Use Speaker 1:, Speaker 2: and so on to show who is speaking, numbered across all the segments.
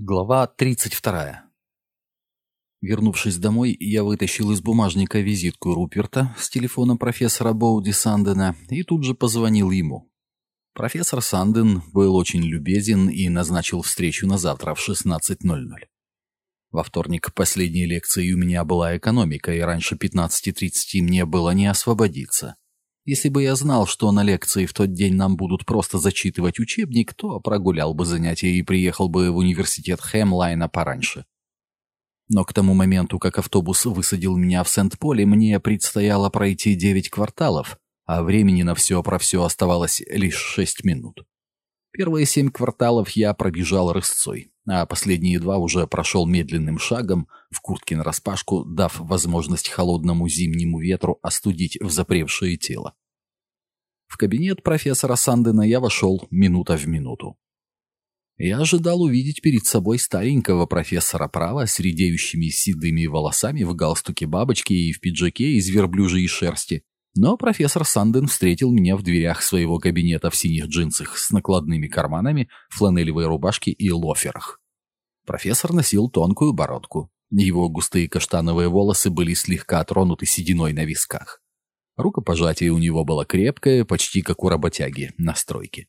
Speaker 1: Глава 32. Вернувшись домой, я вытащил из бумажника визитку Руперта с телефоном профессора Боуди Сандена и тут же позвонил ему. Профессор Санден был очень любезен и назначил встречу на завтра в 16.00. Во вторник последней лекции у меня была экономика, и раньше 15.30 мне было не освободиться. Если бы я знал, что на лекции в тот день нам будут просто зачитывать учебник, то прогулял бы занятия и приехал бы в университет Хэмлайна пораньше. Но к тому моменту, как автобус высадил меня в Сент-Поле, мне предстояло пройти девять кварталов, а времени на все про все оставалось лишь шесть минут. Первые семь кварталов я пробежал рысцой, а последние два уже прошел медленным шагом, в куртке нараспашку, дав возможность холодному зимнему ветру остудить взапревшее тело. В кабинет профессора Сандена я вошел минута в минуту. Я ожидал увидеть перед собой старенького профессора права с редеющими седыми волосами в галстуке бабочки и в пиджаке из верблюжьей шерсти, но профессор Санден встретил меня в дверях своего кабинета в синих джинсах с накладными карманами, фланелевой рубашке и лоферах. Профессор носил тонкую бородку. Его густые каштановые волосы были слегка тронуты сединой на висках. Рукопожатие у него было крепкое, почти как у работяги на стройке.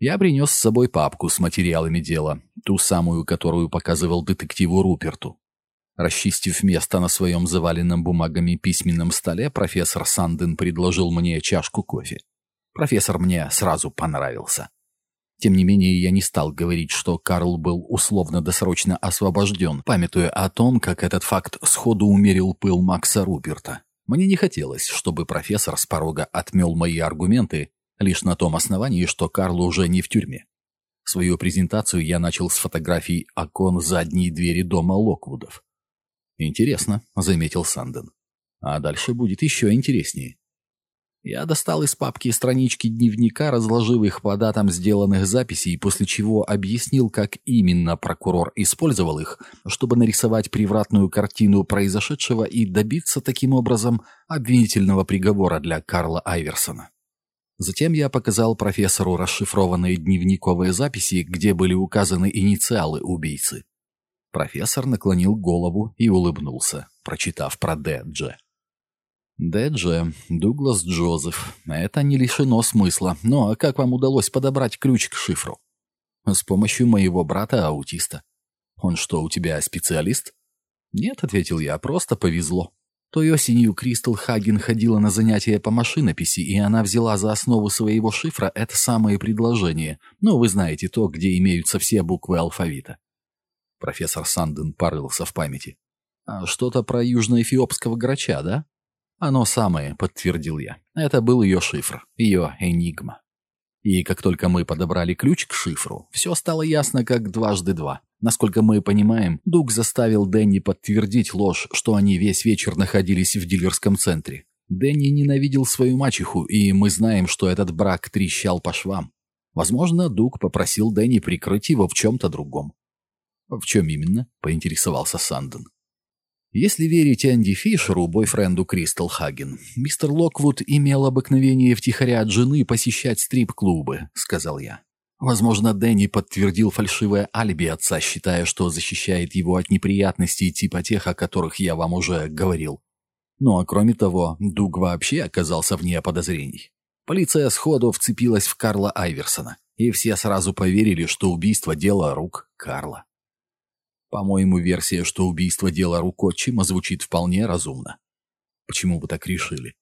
Speaker 1: Я принес с собой папку с материалами дела, ту самую, которую показывал детективу Руперту. Расчистив место на своем заваленном бумагами письменном столе, профессор Санден предложил мне чашку кофе. Профессор мне сразу понравился. Тем не менее, я не стал говорить, что Карл был условно-досрочно освобожден, памятуя о том, как этот факт сходу умерил пыл Макса Руперта. Мне не хотелось, чтобы профессор с порога отмел мои аргументы лишь на том основании, что Карл уже не в тюрьме. Свою презентацию я начал с фотографий окон задней двери дома Локвудов. «Интересно», — заметил Санден. «А дальше будет еще интереснее». Я достал из папки странички дневника, разложив их по датам сделанных записей, после чего объяснил, как именно прокурор использовал их, чтобы нарисовать превратную картину произошедшего и добиться таким образом обвинительного приговора для Карла Айверсона. Затем я показал профессору расшифрованные дневниковые записи, где были указаны инициалы убийцы. Профессор наклонил голову и улыбнулся, прочитав про Д. Дж. Д.Дж. Дуглас Джозеф. Это не лишено смысла. Но как вам удалось подобрать ключ к шифру? С помощью моего брата-аутиста. Он что, у тебя специалист? Нет, ответил я, просто повезло. Той осенью Кристал Хаген ходила на занятия по машинописи, и она взяла за основу своего шифра это самое предложение. Ну, вы знаете то, где имеются все буквы алфавита. Профессор Санден порылся в памяти. А что-то про южноэфиопского грача, да? «Оно самое», — подтвердил я. Это был ее шифр, ее энигма. И как только мы подобрали ключ к шифру, все стало ясно как дважды два. Насколько мы понимаем, Дуг заставил Дэнни подтвердить ложь, что они весь вечер находились в дилерском центре. Дэнни ненавидел свою мачеху, и мы знаем, что этот брак трещал по швам. Возможно, Дуг попросил Дэнни прикрыть его в чем-то другом. «В чем именно?» — поинтересовался Санден. Если верить Энди Фишеру, бойфренду Кристал Хаген, мистер Локвуд имел обыкновение втихаря от жены посещать стрип-клубы, сказал я. Возможно, Дэнни подтвердил фальшивое алиби отца, считая, что защищает его от неприятностей типа тех, о которых я вам уже говорил. Ну а кроме того, Дуг вообще оказался вне подозрений. Полиция сходу вцепилась в Карла Айверсона, и все сразу поверили, что убийство – дело рук Карла. По-моему, версия, что убийство дело рук отчима, звучит вполне разумно. Почему вы так решили?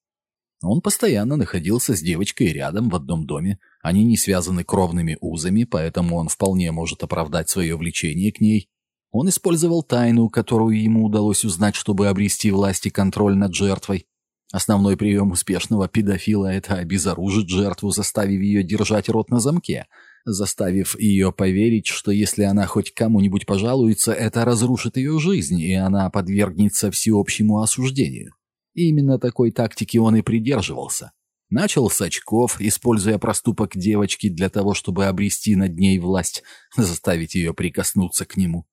Speaker 1: Он постоянно находился с девочкой рядом в одном доме. Они не связаны кровными узами, поэтому он вполне может оправдать свое влечение к ней. Он использовал тайну, которую ему удалось узнать, чтобы обрести власть и контроль над жертвой. Основной прием успешного педофила – это обезоружить жертву, заставив ее держать рот на замке – заставив ее поверить, что если она хоть кому-нибудь пожалуется, это разрушит ее жизнь, и она подвергнется всеобщему осуждению. И именно такой тактики он и придерживался. Начал с очков, используя проступок девочки для того, чтобы обрести над ней власть, заставить ее прикоснуться к нему.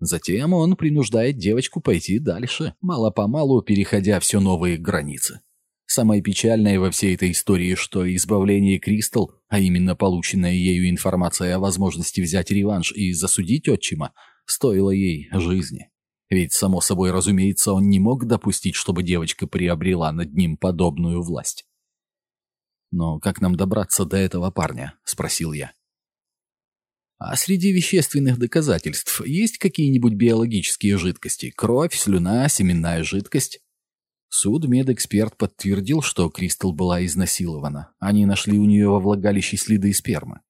Speaker 1: Затем он принуждает девочку пойти дальше, мало-помалу переходя все новые границы. Самое печальное во всей этой истории, что избавление Кристал а именно полученная ею информация о возможности взять реванш и засудить отчима, стоила ей жизни. Ведь, само собой разумеется, он не мог допустить, чтобы девочка приобрела над ним подобную власть. «Но как нам добраться до этого парня?» — спросил я. «А среди вещественных доказательств есть какие-нибудь биологические жидкости? Кровь, слюна, семенная жидкость?» Судмедэксперт подтвердил, что Кристал была изнасилована. Они нашли у нее во влагалище следы спермы.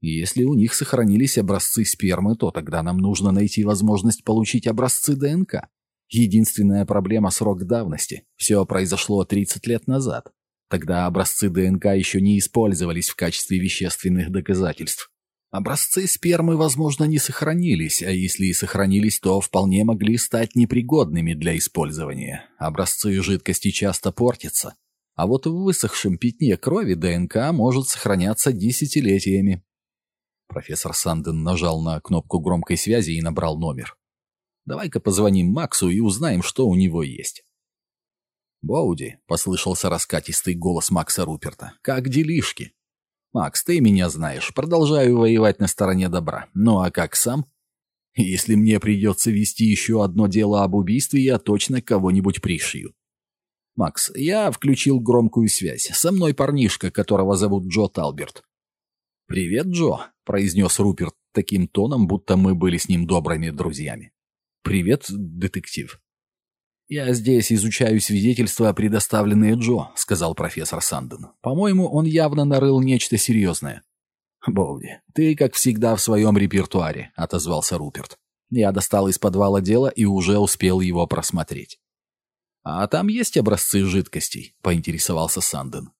Speaker 1: Если у них сохранились образцы спермы, то тогда нам нужно найти возможность получить образцы ДНК. Единственная проблема – срок давности. Все произошло 30 лет назад. Тогда образцы ДНК еще не использовались в качестве вещественных доказательств. Образцы спермы, возможно, не сохранились, а если и сохранились, то вполне могли стать непригодными для использования. Образцы жидкости часто портятся. А вот в высохшем пятне крови ДНК может сохраняться десятилетиями. Профессор Санден нажал на кнопку громкой связи и набрал номер. «Давай-ка позвоним Максу и узнаем, что у него есть». «Боуди», — послышался раскатистый голос Макса Руперта, — «как делишки?» «Макс, ты меня знаешь. Продолжаю воевать на стороне добра. Ну а как сам?» «Если мне придется вести еще одно дело об убийстве, я точно кого-нибудь пришью». «Макс, я включил громкую связь. Со мной парнишка, которого зовут Джо Талберт». «Привет, Джо», — произнес Руперт таким тоном, будто мы были с ним добрыми друзьями. «Привет, детектив». «Я здесь изучаю свидетельства, предоставленные Джо», — сказал профессор Санден. «По-моему, он явно нарыл нечто серьезное». «Боуди, ты, как всегда, в своем репертуаре», — отозвался Руперт. «Я достал из подвала дело и уже успел его просмотреть». «А там есть образцы жидкостей?» — поинтересовался Санден.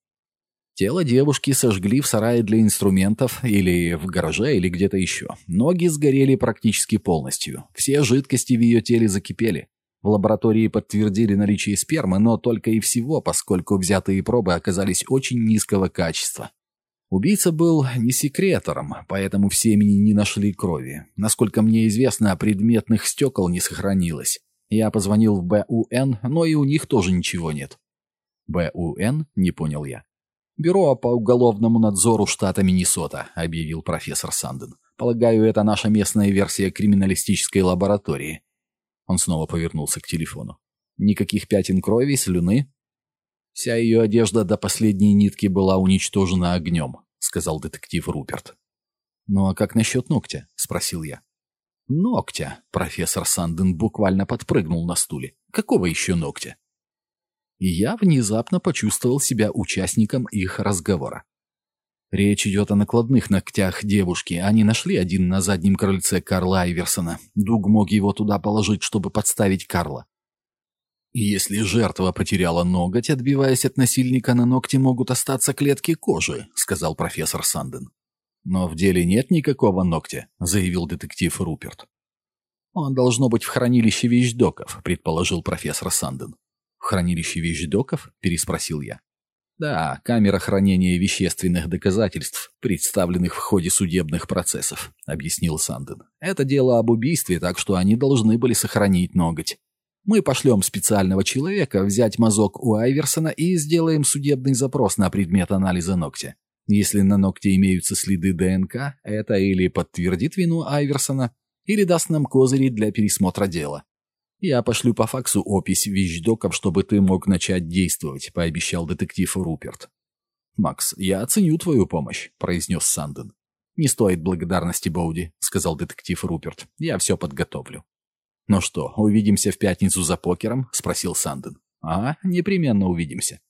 Speaker 1: Тело девушки сожгли в сарае для инструментов или в гараже или где-то еще. Ноги сгорели практически полностью. Все жидкости в ее теле закипели. В лаборатории подтвердили наличие спермы, но только и всего, поскольку взятые пробы оказались очень низкого качества. Убийца был не секретором, поэтому в семени не нашли крови. Насколько мне известно, предметных стекол не сохранилось. Я позвонил в БУН, но и у них тоже ничего нет. БУН? Не понял я. «Бюро по уголовному надзору штата Миннесота», — объявил профессор Санден. «Полагаю, это наша местная версия криминалистической лаборатории. Он снова повернулся к телефону. Никаких пятен крови, слюны. Вся ее одежда до последней нитки была уничтожена огнем, сказал детектив Руперт. «Ну а как насчет ногтя?» — спросил я. «Ногтя?» — профессор Санден буквально подпрыгнул на стуле. «Какого еще ногтя?» И я внезапно почувствовал себя участником их разговора. Речь идет о накладных ногтях девушки. Они нашли один на заднем крыльце Карла Айверсона. Дуг мог его туда положить, чтобы подставить Карла. Если жертва потеряла ноготь, отбиваясь от насильника, на ногте могут остаться клетки кожи, сказал профессор Санден. Но в деле нет никакого ногтя, заявил детектив Руперт. Он должно быть в хранилище вещдоков, предположил профессор Санден. В хранилище вещдоков? переспросил я. Да, камера хранения вещественных доказательств, представленных в ходе судебных процессов, объяснил Санден. Это дело об убийстве, так что они должны были сохранить ноготь. Мы пошлем специального человека взять мазок у Айверсона и сделаем судебный запрос на предмет анализа ногтя. Если на ногте имеются следы ДНК, это или подтвердит вину Айверсона, или даст нам козыри для пересмотра дела. «Я пошлю по факсу опись вещдоков, чтобы ты мог начать действовать», — пообещал детектив Руперт. «Макс, я оценю твою помощь», — произнес Санден. «Не стоит благодарности, Боуди», — сказал детектив Руперт. «Я все подготовлю». «Ну что, увидимся в пятницу за покером?» — спросил Санден. «А, непременно увидимся».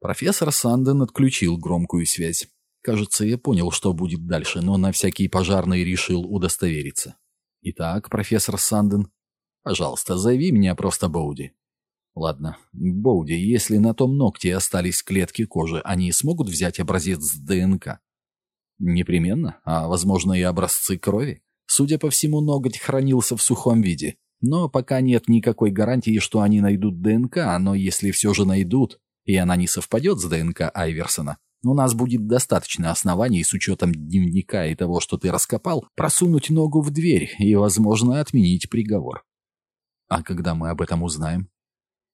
Speaker 1: Профессор Санден отключил громкую связь. Кажется, я понял, что будет дальше, но на всякий пожарный решил удостовериться. «Итак, профессор Санден, Пожалуйста, зови меня просто Боуди. Ладно, Боуди, если на том ногте остались клетки кожи, они смогут взять образец ДНК? Непременно, а возможно и образцы крови. Судя по всему, ноготь хранился в сухом виде. Но пока нет никакой гарантии, что они найдут ДНК, но если все же найдут, и она не совпадет с ДНК Айверсона, у нас будет достаточно оснований с учетом дневника и того, что ты раскопал, просунуть ногу в дверь и, возможно, отменить приговор. А когда мы об этом узнаем?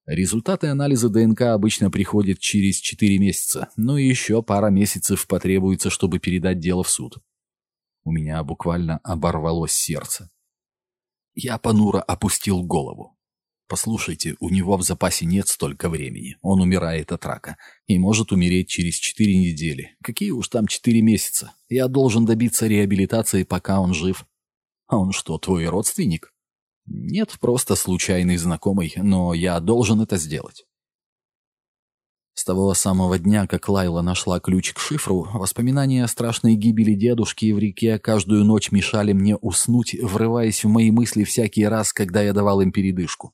Speaker 1: Результаты анализа ДНК обычно приходят через 4 месяца, но еще пара месяцев потребуется, чтобы передать дело в суд. У меня буквально оборвалось сердце. Я понуро опустил голову. Послушайте, у него в запасе нет столько времени. Он умирает от рака. И может умереть через четыре недели. Какие уж там четыре месяца. Я должен добиться реабилитации, пока он жив. А он что, твой родственник? Нет, просто случайный знакомый, но я должен это сделать. С того самого дня, как Лайла нашла ключ к шифру, воспоминания о страшной гибели дедушки в реке каждую ночь мешали мне уснуть, врываясь в мои мысли всякий раз, когда я давал им передышку.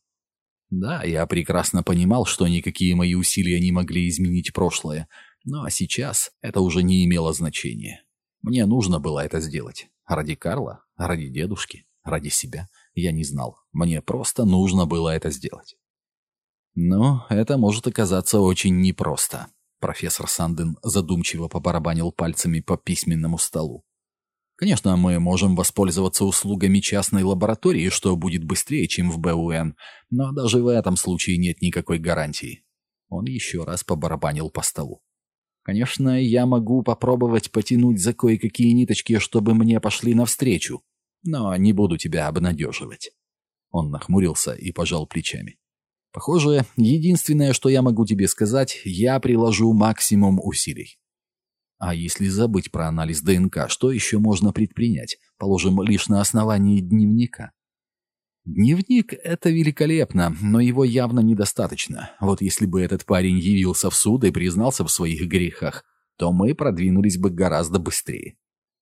Speaker 1: Да, я прекрасно понимал, что никакие мои усилия не могли изменить прошлое, но сейчас это уже не имело значения. Мне нужно было это сделать. Ради Карла, ради дедушки, ради себя. Я не знал. Мне просто нужно было это сделать. Но это может оказаться очень непросто. Профессор Санден задумчиво побарабанил пальцами по письменному столу. Конечно, мы можем воспользоваться услугами частной лаборатории, что будет быстрее, чем в БУН, но даже в этом случае нет никакой гарантии. Он еще раз побарабанил по столу. Конечно, я могу попробовать потянуть за кое-какие ниточки, чтобы мне пошли навстречу, но не буду тебя обнадеживать. Он нахмурился и пожал плечами. Похоже, единственное, что я могу тебе сказать, я приложу максимум усилий. А если забыть про анализ ДНК, что еще можно предпринять? Положим, лишь на основании дневника. Дневник — это великолепно, но его явно недостаточно. Вот если бы этот парень явился в суд и признался в своих грехах, то мы продвинулись бы гораздо быстрее.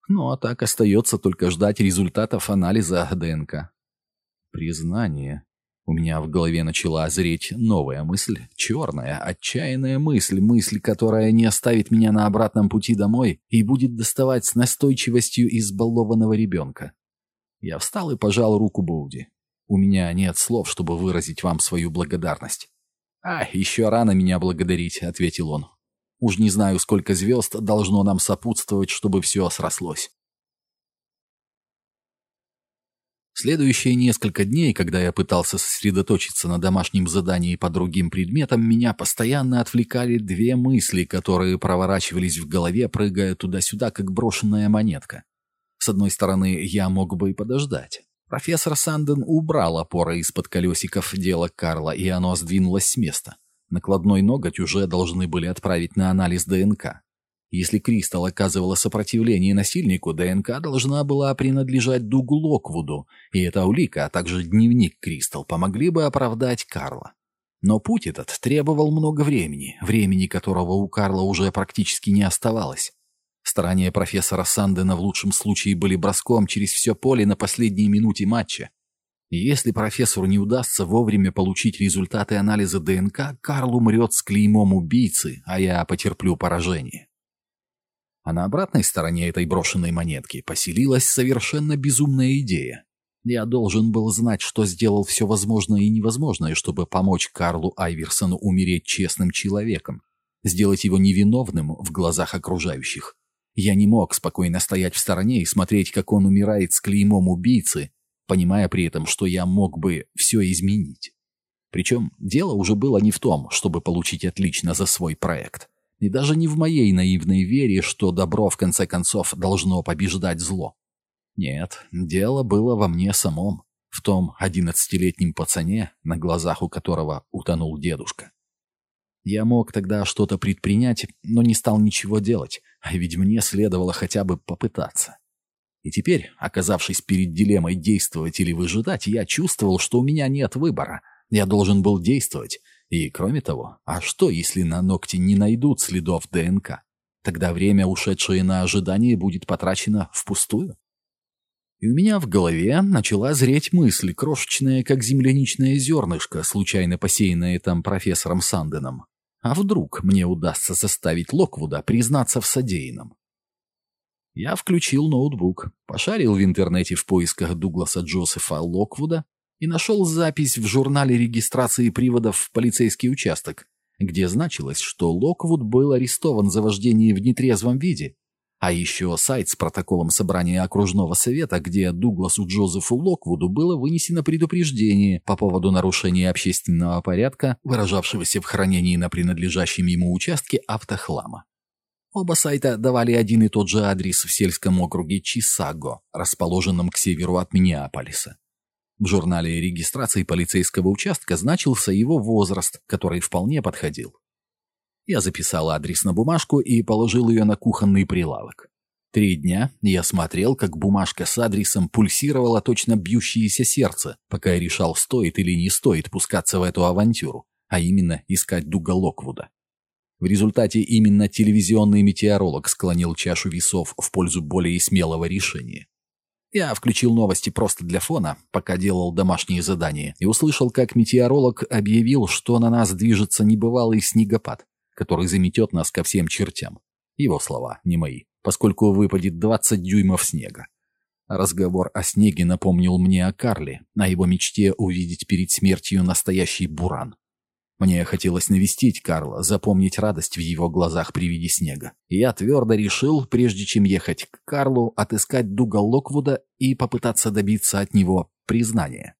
Speaker 1: Ну а так остается только ждать результатов анализа ДНК. Признание. У меня в голове начала зреть новая мысль, черная, отчаянная мысль, мысль, которая не оставит меня на обратном пути домой и будет доставать с настойчивостью избалованного ребенка. Я встал и пожал руку Боуди. У меня нет слов, чтобы выразить вам свою благодарность. «А, еще рано меня благодарить», — ответил он. «Уж не знаю, сколько звезд должно нам сопутствовать, чтобы все срослось. Следующие несколько дней, когда я пытался сосредоточиться на домашнем задании по другим предметам, меня постоянно отвлекали две мысли, которые проворачивались в голове, прыгая туда-сюда, как брошенная монетка. С одной стороны, я мог бы и подождать. Профессор Санден убрал опоры из-под колесиков дела Карла, и оно сдвинулось с места. Накладной ноготь уже должны были отправить на анализ ДНК. Если Кристал оказывала сопротивление насильнику, ДНК должна была принадлежать Дугу Локвуду, и эта улика, а также дневник Кристал помогли бы оправдать Карла. Но путь этот требовал много времени, времени которого у Карла уже практически не оставалось. Старания профессора Сандена в лучшем случае были броском через все поле на последней минуте матча. Если профессору не удастся вовремя получить результаты анализа ДНК, Карл умрет с клеймом убийцы, а я потерплю поражение. А на обратной стороне этой брошенной монетки поселилась совершенно безумная идея. Я должен был знать, что сделал все возможное и невозможное, чтобы помочь Карлу Айверсону умереть честным человеком, сделать его невиновным в глазах окружающих. Я не мог спокойно стоять в стороне и смотреть, как он умирает с клеймом убийцы, понимая при этом, что я мог бы все изменить. Причем дело уже было не в том, чтобы получить отлично за свой проект. И даже не в моей наивной вере, что добро в конце концов должно побеждать зло. Нет, дело было во мне самом, в том одиннадцатилетнем пацане, на глазах у которого утонул дедушка. Я мог тогда что-то предпринять, но не стал ничего делать, а ведь мне следовало хотя бы попытаться. И теперь, оказавшись перед дилеммой действовать или выжидать, я чувствовал, что у меня нет выбора. Я должен был действовать, и, кроме того, а что, если на ногте не найдут следов ДНК? Тогда время, ушедшее на ожидание, будет потрачено впустую. И у меня в голове начала зреть мысль, крошечная, как земляничное зернышко, случайно посеянное там профессором Санденом. А вдруг мне удастся заставить Локвуда признаться в содеянном? Я включил ноутбук, пошарил в интернете в поисках Дугласа Джозефа Локвуда и нашел запись в журнале регистрации приводов в полицейский участок, где значилось, что Локвуд был арестован за вождение в нетрезвом виде, А еще сайт с протоколом собрания окружного совета, где Дугласу Джозефу Локвуду было вынесено предупреждение по поводу нарушения общественного порядка, выражавшегося в хранении на принадлежащем ему участке автохлама. Оба сайта давали один и тот же адрес в сельском округе Чисаго, расположенном к северу от Миннеаполиса. В журнале регистрации полицейского участка значился его возраст, который вполне подходил. Я записал адрес на бумажку и положил ее на кухонный прилавок. Три дня я смотрел, как бумажка с адресом пульсировала точно бьющееся сердце, пока я решал, стоит или не стоит пускаться в эту авантюру, а именно искать Дуга Локвуда. В результате именно телевизионный метеоролог склонил чашу весов в пользу более смелого решения. Я включил новости просто для фона, пока делал домашние задания, и услышал, как метеоролог объявил, что на нас движется небывалый снегопад который заметет нас ко всем чертям. Его слова, не мои, поскольку выпадет 20 дюймов снега. Разговор о снеге напомнил мне о Карле, о его мечте увидеть перед смертью настоящий буран. Мне хотелось навестить Карла, запомнить радость в его глазах при виде снега. Я твердо решил, прежде чем ехать к Карлу, отыскать Дуга Локвуда и попытаться добиться от него признания.